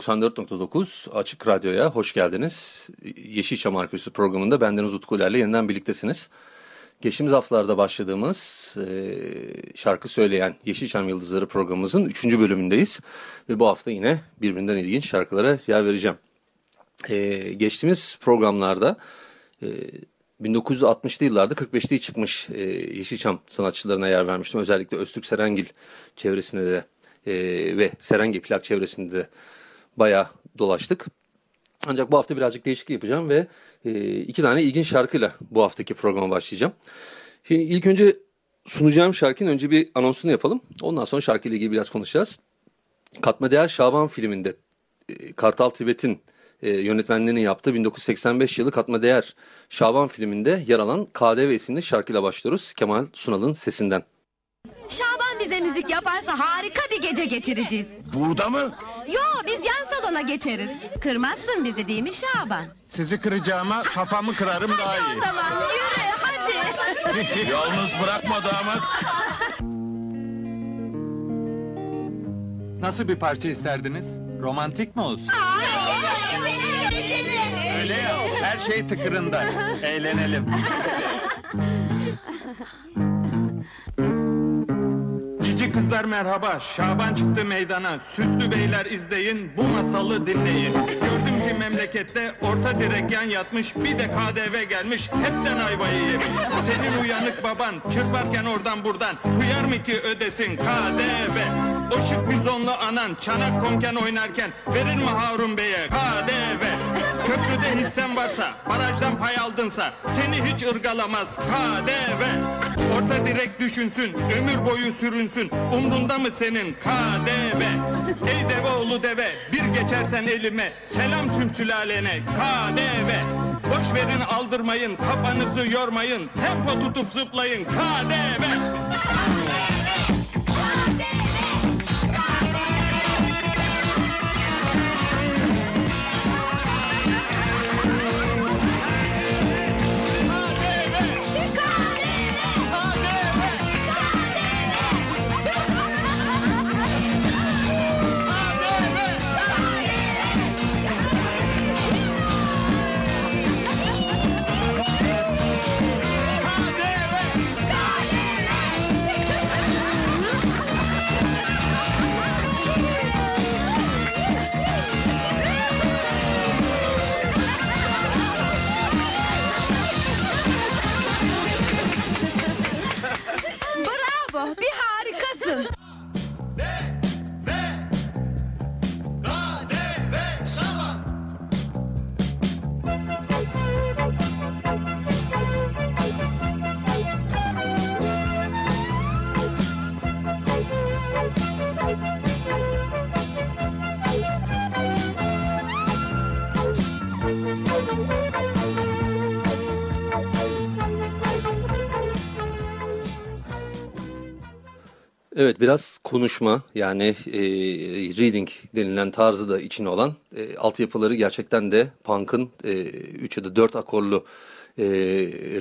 ...94.9 Açık Radyo'ya hoş geldiniz. Yeşilçam Arkeolojisi programında bendeniz Utku ile yeniden birliktesiniz. Geçtiğimiz haftalarda başladığımız e, şarkı söyleyen Yeşilçam Yıldızları programımızın 3. bölümündeyiz. Ve bu hafta yine birbirinden ilginç şarkılara yer vereceğim. E, geçtiğimiz programlarda e, 1960'lı yıllarda 45'li çıkmış e, Yeşilçam sanatçılarına yer vermiştim. Özellikle Öztürk Serengil çevresinde de e, ve Serengil plak çevresinde de bayağı dolaştık. Ancak bu hafta birazcık değişiklik yapacağım ve e, iki tane ilginç şarkıyla bu haftaki programa başlayacağım. Şimdi ilk önce sunacağım şarkının önce bir anonsunu yapalım. Ondan sonra şarkıyla ilgili biraz konuşacağız. Katma Değer Şaban filminde e, Kartal Tibet'in e, yönetmenliğini yaptığı 1985 yılı Katma Değer Şaban filminde yer alan KDV isimli şarkıyla başlıyoruz. Kemal Sunal'ın sesinden. Şaban bize müzik yaparsa harika bir gece geçireceğiz. Burada mı? Yo biz yan salona geçeriz. Kırmazsın bizi değil mi Şaban? Sizi kıracağıma kafamı kırarım daha Hadi iyi. o zaman yürü hadi. Yalnız bırakma damat. Nasıl bir parça isterdiniz? Romantik mi olsun? Öyle ya, her şey tıkırında. Eğlenelim. Cici kızlar merhaba, Şaban çıktı meydana. Süslü beyler izleyin, bu masalı dinleyin. Gördüm ki memlekette orta direk yan yatmış, bir de KDV gelmiş, hepten ayvayı yemiş. Senin uyanık baban, çırparken oradan buradan, hıyar mı ki ödesin KDV? O şık bizonlu anan, çanak konken oynarken, verir mi Harun Bey'e KDV? Köprüde hissen varsa, barajdan pay aldınsa, seni hiç ırgalamaz KDV. Orta direk düşünsün, ömür boyu sürünsün, umrunda mı senin KDV? Ey deve oğlu deve, bir geçersen elime, selam tüm sülalene KDV. Boş verin aldırmayın, kafanızı yormayın, tempo tutup zıplayın KDV. Evet biraz konuşma yani e, reading denilen tarzı da içine olan e, altyapıları gerçekten de punk'ın 3 ya da 4 akorlu e,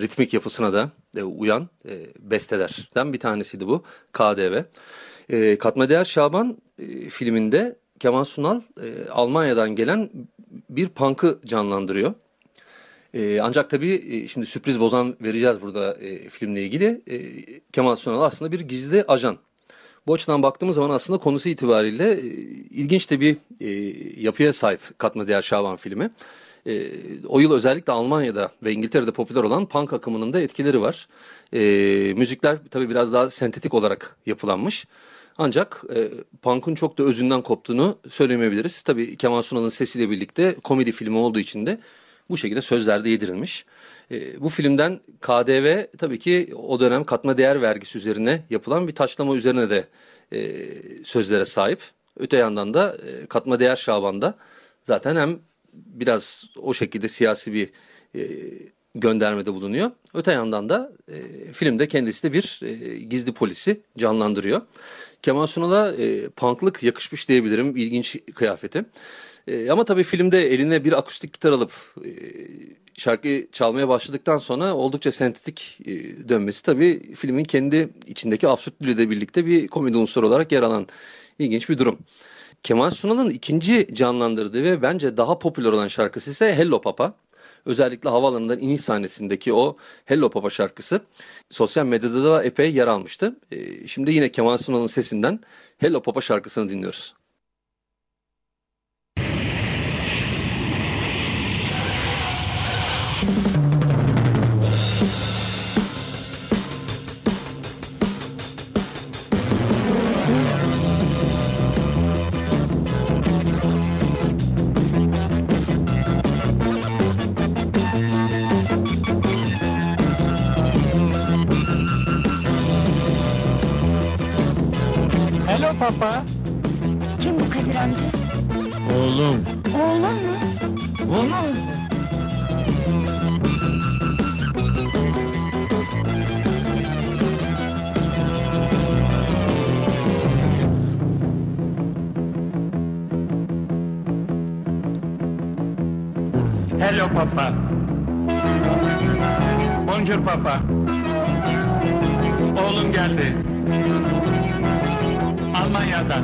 ritmik yapısına da e, uyan e, bestelerden bir tanesiydi bu KDV. E, Katma Değer Şaban e, filminde Kemal Sunal e, Almanya'dan gelen bir punk'ı canlandırıyor. E, ancak tabii e, şimdi sürpriz bozan vereceğiz burada e, filmle ilgili. E, Kemal Sunal aslında bir gizli ajan. Bu açıdan baktığımız zaman aslında konusu itibariyle e, ilginç de bir e, yapıya sahip Katma Değer Şaban filmi. E, o yıl özellikle Almanya'da ve İngiltere'de popüler olan punk akımının da etkileri var. E, müzikler tabii biraz daha sentetik olarak yapılanmış. Ancak e, punk'un çok da özünden koptuğunu söylemeyebiliriz. Tabii Kemal Sunal'ın sesiyle birlikte komedi filmi olduğu için de bu şekilde sözlerde yedirilmiş. E, bu filmden KDV tabii ki o dönem katma değer vergisi üzerine yapılan bir taşlama üzerine de e, sözlere sahip. Öte yandan da e, katma değer Şaban'da zaten hem biraz o şekilde siyasi bir e, göndermede bulunuyor. Öte yandan da e, filmde kendisi de bir e, gizli polisi canlandırıyor. Kemal Sunal'a e, punklık yakışmış diyebilirim. İlginç kıyafeti. E, ama tabii filmde eline bir akustik gitar alıp e, şarkı çalmaya başladıktan sonra oldukça sentetik e, dönmesi tabii filmin kendi içindeki absürtlüğüyle birlikte bir komedi unsuru olarak yer alan ilginç bir durum. Kemal Sunal'ın ikinci canlandırdığı ve bence daha popüler olan şarkısı ise Hello Papa. Özellikle havaalanından iniş sahnesindeki o Hello Papa şarkısı sosyal medyada da epey yer almıştı. E, şimdi yine Kemal Sunal'ın sesinden Hello Papa şarkısını dinliyoruz. Bonjour papa. Oğlum geldi. Almanya'dan.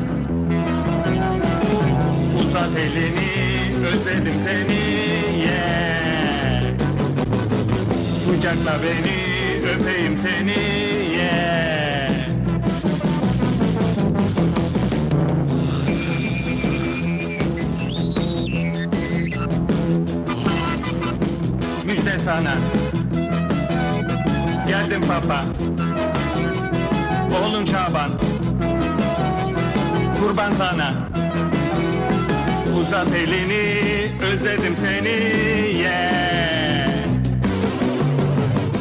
Uzat elini, özledim seni. Yeah. Kucakla beni, öpeyim seni. Yeah. Müjde sana. Geldim papa. Oğlun Şaban. Kurban sana. Uzat elini, özledim seni. Yeah.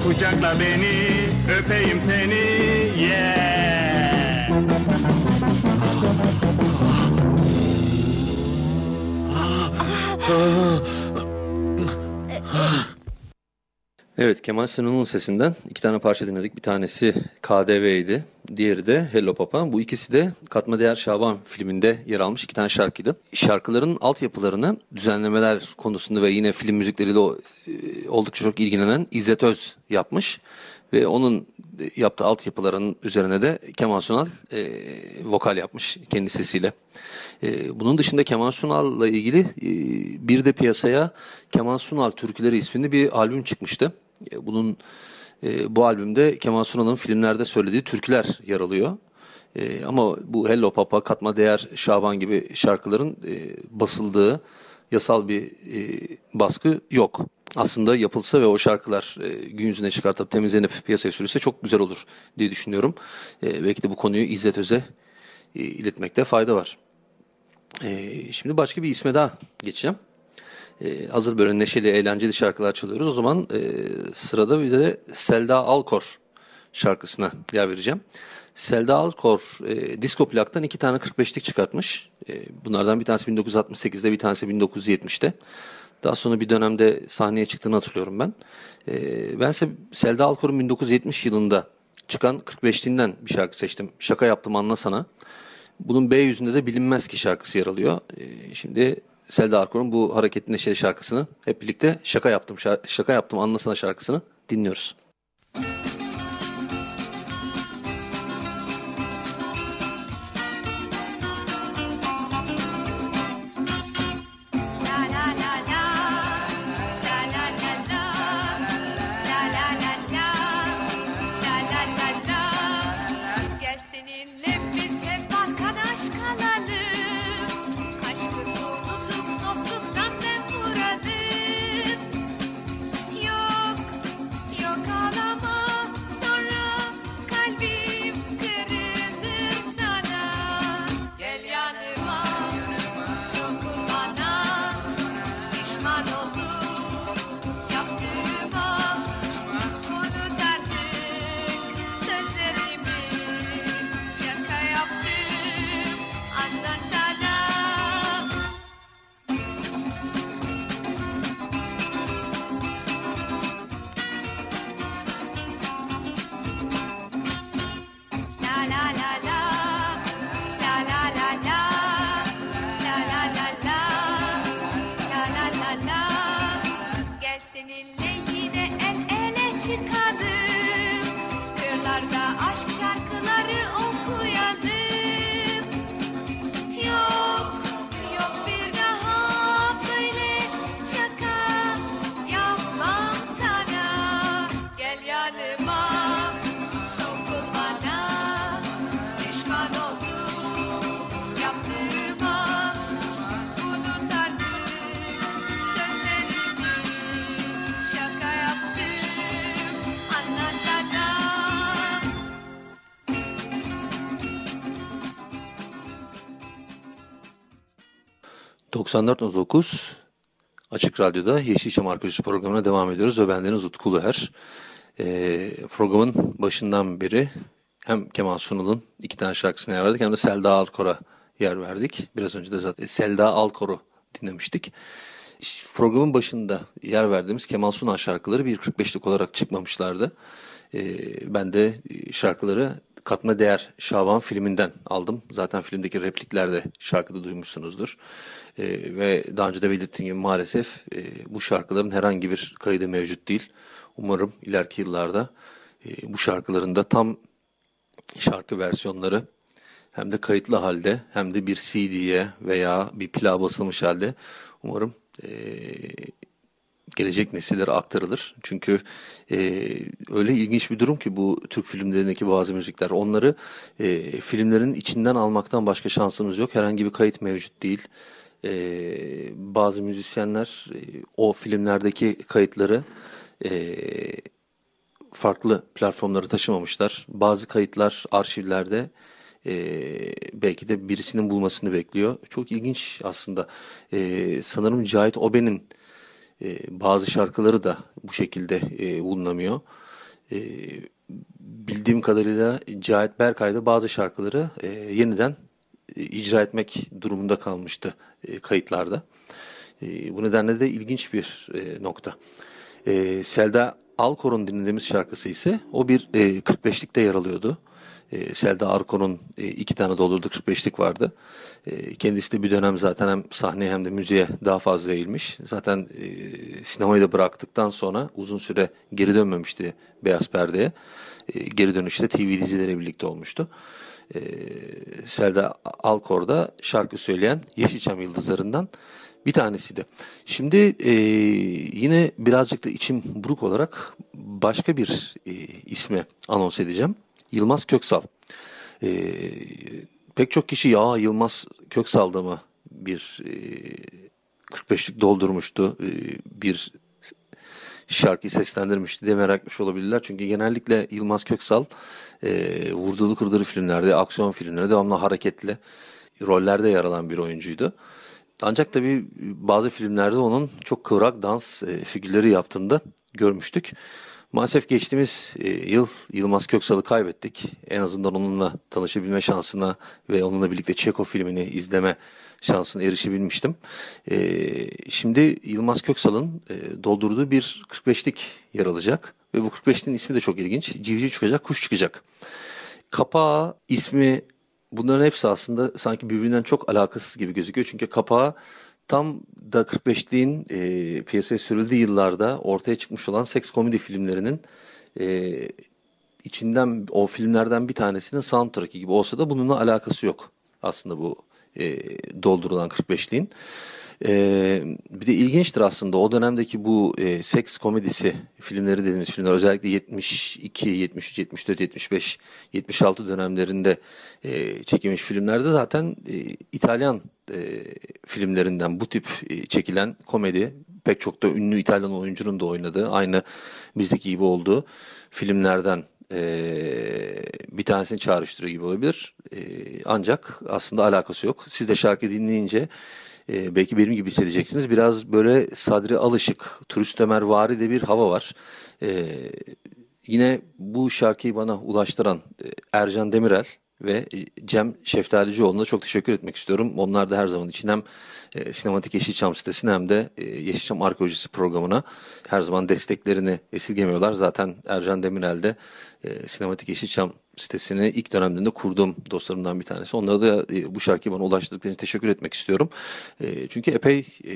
Kucakla beni, öpeyim seni. Yeah. Evet Kemal Sunal'ın sesinden iki tane parça dinledik. Bir tanesi KDV'ydi. Diğeri de Hello Papa. Bu ikisi de Katma Değer Şaban filminde yer almış iki tane şarkıydı. Şarkıların altyapılarını düzenlemeler konusunda ve yine film müzikleriyle e, oldukça çok ilgilenen İzzet Öz yapmış. Ve onun yaptığı altyapıların üzerine de Kemal Sunal e, vokal yapmış kendi sesiyle. E, bunun dışında Kemal Sunal'la ilgili e, bir de piyasaya Kemal Sunal Türküleri isminde bir albüm çıkmıştı. E, bunun e, bu albümde Kemal Sunal'ın filmlerde söylediği türküler yer alıyor. E, ama bu Hello Papa, Katma Değer, Şaban gibi şarkıların e, basıldığı yasal bir e, baskı yok. Aslında yapılsa ve o şarkılar e, gün yüzüne çıkartıp temizlenip piyasaya sürülse çok güzel olur diye düşünüyorum. E, belki de bu konuyu İzzet Öz'e e, iletmekte fayda var. E, şimdi başka bir isme daha geçeceğim. E, hazır böyle neşeli, eğlenceli şarkılar çalıyoruz. O zaman e, sırada bir de Selda Alkor şarkısına yer vereceğim. Selda Alkor e, disco plaktan iki tane 45'lik çıkartmış. E, bunlardan bir tanesi 1968'de bir tanesi 1970'te. Daha sonra bir dönemde sahneye çıktığını hatırlıyorum ben. E, ben Selda Alkor'un 1970 yılında çıkan 45'liğinden bir şarkı seçtim. Şaka yaptım anla sana. Bunun B yüzünde de bilinmez ki şarkısı yer alıyor. E, şimdi Selda Alkor'un bu hareketli neşeli şarkısını hep birlikte şaka yaptım şar- şaka yaptım anlasana şarkısını dinliyoruz. 94.9 Açık Radyo'da Yeşilçam Arkeolojisi programına devam ediyoruz ve bendeniz Utku Uluer. Ee, programın başından beri hem Kemal Sunal'ın iki tane şarkısına yer verdik hem de Selda Alkor'a yer verdik. Biraz önce de zaten Selda Alkor'u dinlemiştik. Programın başında yer verdiğimiz Kemal Sunal şarkıları bir 45'lik olarak çıkmamışlardı. Ee, ben de şarkıları Katma Değer Şaban filminden aldım. Zaten filmdeki replikler de şarkıda duymuşsunuzdur. Ee, ve daha önce de belirttiğim gibi maalesef e, bu şarkıların herhangi bir kaydı mevcut değil. Umarım ileriki yıllarda e, bu şarkıların da tam şarkı versiyonları hem de kayıtlı halde hem de bir CD'ye veya bir plağa basılmış halde umarım e, gelecek nesillere aktarılır. Çünkü e, öyle ilginç bir durum ki bu Türk filmlerindeki bazı müzikler. Onları e, filmlerin içinden almaktan başka şansımız yok. Herhangi bir kayıt mevcut değil. E, bazı müzisyenler e, o filmlerdeki kayıtları e, farklı platformlara taşımamışlar. Bazı kayıtlar arşivlerde e, belki de birisinin bulmasını bekliyor. Çok ilginç aslında. E, sanırım Cahit Oben'in e, bazı şarkıları da bu şekilde e, bulunamıyor. E, bildiğim kadarıyla Cahit Berkay da bazı şarkıları e, yeniden e, icra etmek durumunda kalmıştı e, kayıtlarda. E, bu nedenle de ilginç bir e, nokta. E, Selda Alkor'un dinlediğimiz şarkısı ise o bir e, 45'likte yer alıyordu. E, Selda Arkor'un e, iki tane doldurdu 45'lik vardı. E, kendisi de bir dönem zaten hem sahneye hem de müziğe daha fazla eğilmiş. Zaten e, sinemayı da bıraktıktan sonra uzun süre geri dönmemişti Beyaz Perde'ye. E, geri dönüşte TV dizileri birlikte olmuştu. E, Selda Alkor da şarkı söyleyen Yeşilçam Yıldızlarından bir tanesiydi. Şimdi e, yine birazcık da içim buruk olarak başka bir e, ismi anons edeceğim. Yılmaz Köksal. E, pek çok kişi ya Yılmaz Köksal'da mı bir e, 45'lik doldurmuştu e, bir şarkıyı seslendirmişti diye merak etmiş olabilirler. Çünkü genellikle Yılmaz Köksal e, vurdulu kırdılı filmlerde, aksiyon filmlerde devamlı hareketli rollerde yer alan bir oyuncuydu. Ancak tabii bazı filmlerde onun çok kıvrak dans e, figürleri yaptığında görmüştük. Maalesef geçtiğimiz e, yıl Yılmaz Köksal'ı kaybettik. En azından onunla tanışabilme şansına ve onunla birlikte Çeko filmini izleme şansına erişebilmiştim. E, şimdi Yılmaz Köksal'ın doldurduğu bir 45'lik yer alacak. Ve bu 45'liğin ismi de çok ilginç. Civciv çıkacak, kuş çıkacak. Kapağı, ismi bunların hepsi aslında sanki birbirinden çok alakasız gibi gözüküyor. Çünkü kapağı tam da 45'liğin e, piyasaya sürüldüğü yıllarda ortaya çıkmış olan seks komedi filmlerinin e, içinden o filmlerden bir tanesinin soundtrack'i gibi olsa da bununla alakası yok aslında bu e, doldurulan 45'liğin. Ee, bir de ilginçtir aslında o dönemdeki bu e, seks komedisi filmleri dediğimiz filmler özellikle 72, 73, 74, 75, 76 dönemlerinde e, çekilmiş filmlerde zaten e, İtalyan e, filmlerinden bu tip e, çekilen komedi pek çok da ünlü İtalyan oyuncunun da oynadığı aynı bizdeki gibi olduğu filmlerden e, bir tanesini çağrıştırıyor gibi olabilir. E, ancak aslında alakası yok. Siz de şarkı dinleyince e, belki benim gibi hissedeceksiniz. Biraz böyle Sadri Alışık, Turist Ömer Vari de bir hava var. E, yine bu şarkıyı bana ulaştıran e, Ercan Demirel ve Cem Şeftalicioğlu'na çok teşekkür etmek istiyorum. Onlar da her zaman için hem e, Sinematik Yeşilçam sitesine hem de e, Yeşilçam Arkeolojisi programına her zaman desteklerini esirgemiyorlar. Zaten Ercan Demirel de e, Sinematik Yeşilçam sitesini ilk dönemde kurduğum dostlarımdan bir tanesi. Onlara da e, bu şarkıyı bana ulaştırdıkları için teşekkür etmek istiyorum. E, çünkü epey e,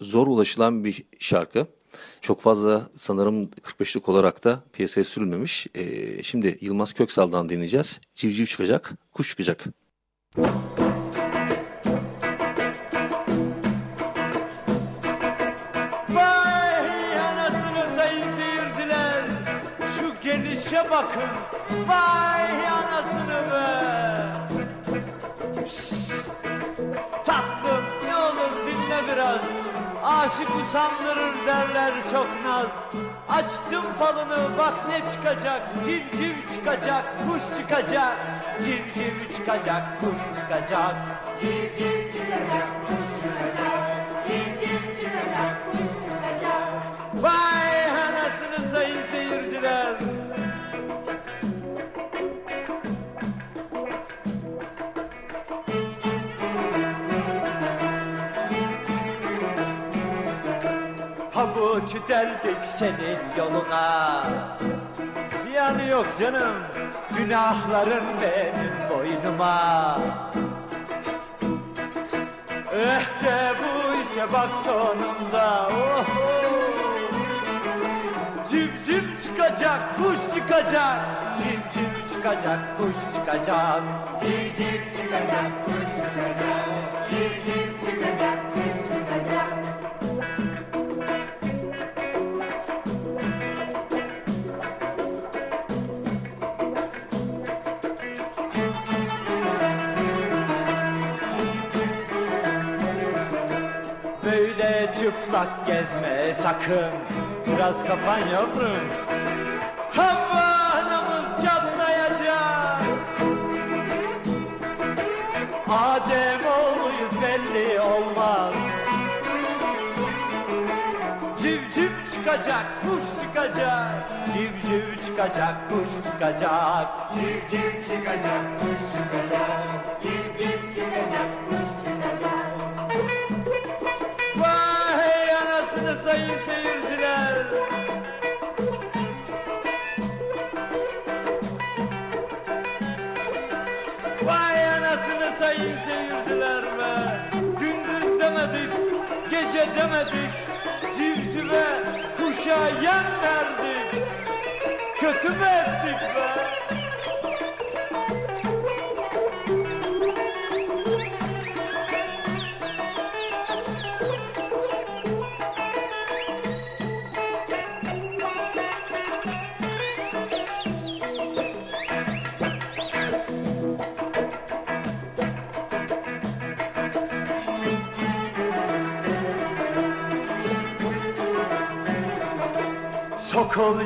zor ulaşılan bir şarkı. Çok fazla sanırım 45'lik olarak da piyasaya sürülmemiş. E, şimdi Yılmaz Köksal'dan dinleyeceğiz. Civciv çıkacak, kuş çıkacak. Vay Aşık usandırır derler çok naz. Açtım falını bak ne çıkacak. Civciv çıkacak, kuş çıkacak. Civciv çıkacak, kuş çıkacak. Civciv çıkacak, kuş çıkacak. Civciv çıkacak, kuş çıkacak. Vay Deldik senin yoluna. Ziyanı yok canım Günahların benim boynuma. Eh de bu işe bak sonunda oh, oh. Çıkacak, kuş çıkacak. Civciv çıkacak, kuş çıkacak. Civciv çıkacak, kuş çıkacak gezme sakın. Biraz kapan yavrum. Havanımız çatlayacak. Adem oğluyuz belli olmaz. Civciv çıkacak, kuş çıkacak. Civciv çıkacak, kuş çıkacak. Civciv çıkacak, kuş çıkacak sayın seyirciler. Vay anasını sayın seyirciler be. Gündüz demedik, gece demedik. Civcive, kuşa yem verdik. Kötü mü ettik be?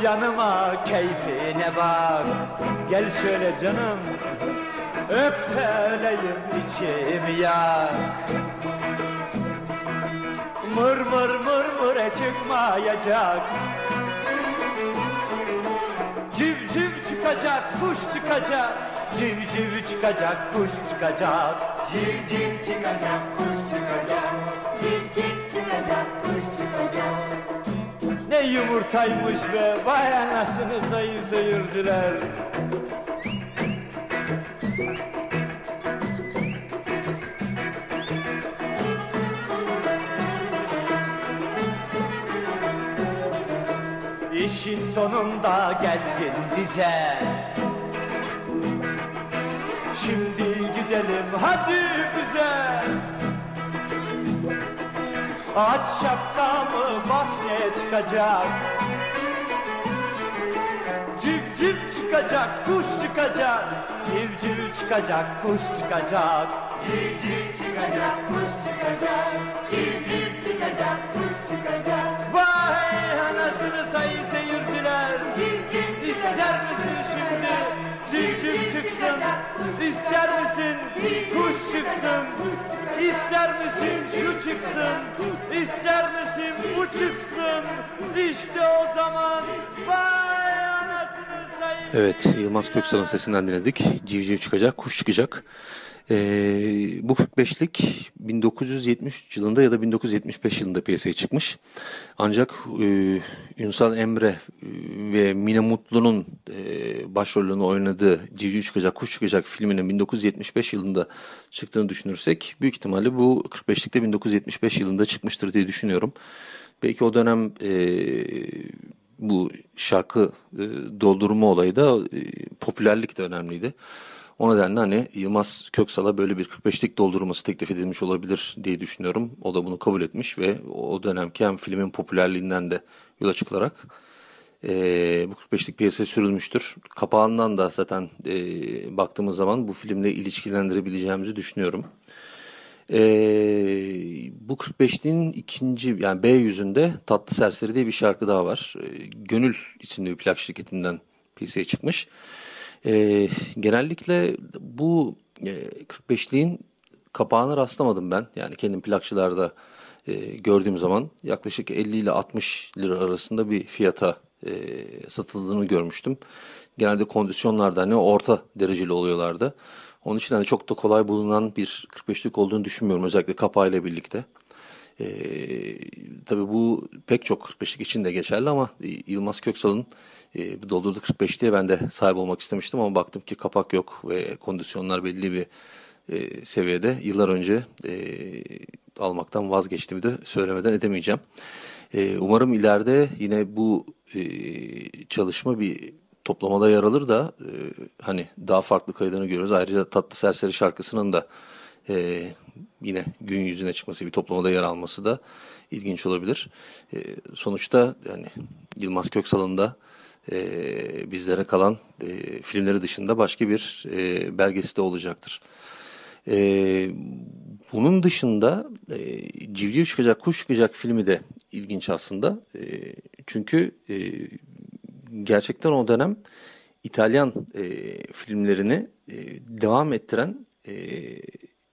Yanıma keyfine bak. Gel şöyle canım Öp de öleyim içimi yak. Mır mır mır mır e çıkmayacak. Civciv çıkacak, kuş çıkacak. Civciv çıkacak, kuş çıkacak. Civciv çıkacak, kuş çıkacak ne yumurtaymış be vay anasını sayın seyirciler. İşin sonunda geldin bize. Şimdi gidelim hadi bize Aç şapkamı bak ne çıkacak. Civciv çıkacak, kuş çıkacak. Civciv çıkacak, kuş çıkacak. Civciv çıkacak, kuş çıkacak. Civciv çıkacak, kuş çıkacak. Vay anasını sayın seyirciler. İster misin? şimdi Civciv çıksın. İster misin? Kuş çıksın. İster misin? Şu çıksın. İster misin? Bu çıksın. İşte o zaman Vay anasını sayın Evet, Yılmaz Köksal'ın sesinden dinledik. Civciv çıkacak, kuş çıkacak. Ee, bu 45'lik 1973 yılında ya da 1975 yılında piyasaya çıkmış. Ancak e, Ünsal Emre e, ve Mine Mutlu'nun e, başrolünü oynadığı Civciv Çıkacak, Kuş Çıkacak filminin 1975 yılında çıktığını düşünürsek büyük ihtimalle bu 45'likte 1975 yılında çıkmıştır diye düşünüyorum. Belki o dönem e, bu şarkı e, doldurma olayı da e, popülerlik de önemliydi. O nedenle hani Yılmaz Köksal'a böyle bir 45'lik doldurması teklif edilmiş olabilir diye düşünüyorum. O da bunu kabul etmiş ve o dönemki hem filmin popülerliğinden de yola çıkılarak e, bu 45'lik piyasaya sürülmüştür. Kapağından da zaten e, baktığımız zaman bu filmle ilişkilendirebileceğimizi düşünüyorum. E, bu 45'liğin ikinci yani B yüzünde Tatlı Serseri diye bir şarkı daha var. E, Gönül isimli bir plak şirketinden piyasaya çıkmış. E, genellikle bu e, 45'liğin kapağına rastlamadım ben. Yani kendim plakçılarda e, gördüğüm zaman yaklaşık 50 ile 60 lira arasında bir fiyata e, satıldığını görmüştüm. Genelde kondisyonlarda hani orta dereceli oluyorlardı. Onun için hani çok da kolay bulunan bir 45'lik olduğunu düşünmüyorum özellikle kapağıyla birlikte. Ee, tabii bu pek çok 45'lik için de geçerli ama Yılmaz Köksal'ın e, doldurduğu 45 diye ben de sahip olmak istemiştim ama baktım ki kapak yok ve kondisyonlar belli bir e, seviyede. Yıllar önce e, almaktan vazgeçtiğimi de söylemeden edemeyeceğim. E, umarım ileride yine bu e, çalışma bir toplamada yer alır da e, hani daha farklı kaydını görürüz. Ayrıca Tatlı Serseri şarkısının da e, yine gün yüzüne çıkması bir toplamada yer alması da ilginç olabilir. E, sonuçta yani Yılmaz Köksal'ın da e, bizlere kalan e, filmleri dışında başka bir e, belgesi de olacaktır. E, bunun dışında e, Civciv Çıkacak Kuş Çıkacak filmi de ilginç aslında. E, çünkü e, gerçekten o dönem İtalyan e, filmlerini e, devam ettiren e,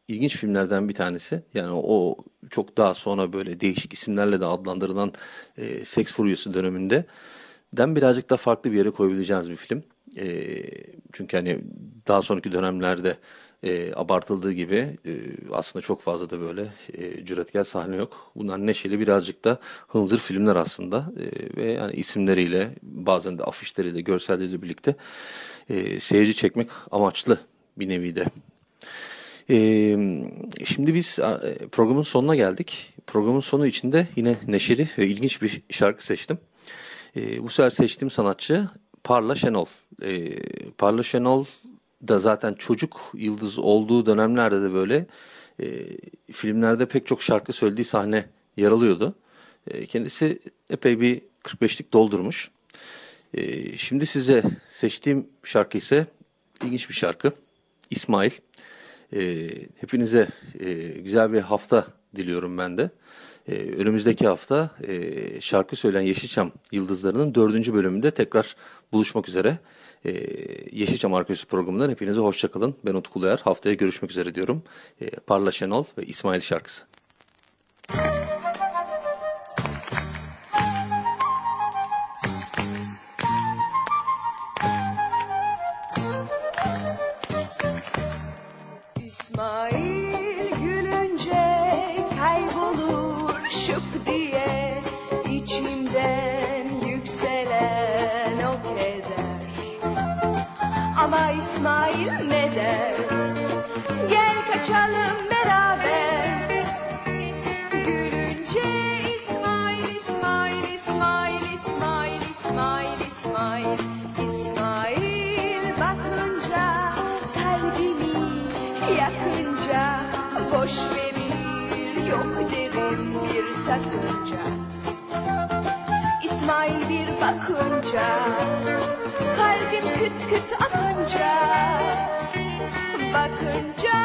ilginç filmlerden bir tanesi. Yani o çok daha sonra böyle değişik isimlerle de adlandırılan e, Seks Furyası döneminde den birazcık da farklı bir yere koyabileceğiniz bir film. E, çünkü hani daha sonraki dönemlerde e, abartıldığı gibi e, aslında çok fazla da böyle e, cüretkar sahne yok. Bunlar neşeli birazcık da hınzır filmler aslında e, ve yani isimleriyle bazen de afişleriyle görselleriyle birlikte e, seyirci çekmek amaçlı bir nevi de. Şimdi biz e, programın sonuna geldik. Programın sonu içinde yine neşeli ve ilginç bir şarkı seçtim. Bu sefer seçtiğim sanatçı Parla Şenol. Parla Şenol da zaten çocuk yıldız olduğu dönemlerde de böyle e, filmlerde pek çok şarkı söylediği sahne yer alıyordu. E, kendisi epey bir 45'lik doldurmuş. E, şimdi size seçtiğim şarkı ise ilginç bir şarkı. İsmail. E, hepinize e, güzel bir hafta diliyorum ben de. Ee, önümüzdeki hafta e, şarkı söyleyen Yeşilçam Yıldızları'nın dördüncü bölümünde tekrar buluşmak üzere. E, Yeşilçam Arkeolojisi programından hepinize hoşçakalın. Ben Utku Uluer. Haftaya görüşmek üzere diyorum. E, Parla Şenol ve İsmail şarkısı. İsmail bir bakınca kalbim küt küt atınca bakınca